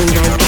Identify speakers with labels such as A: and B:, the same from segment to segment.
A: single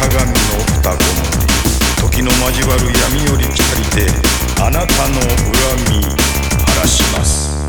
A: 鏡の双子の時の交わる闇より来りであなたの恨み晴らします。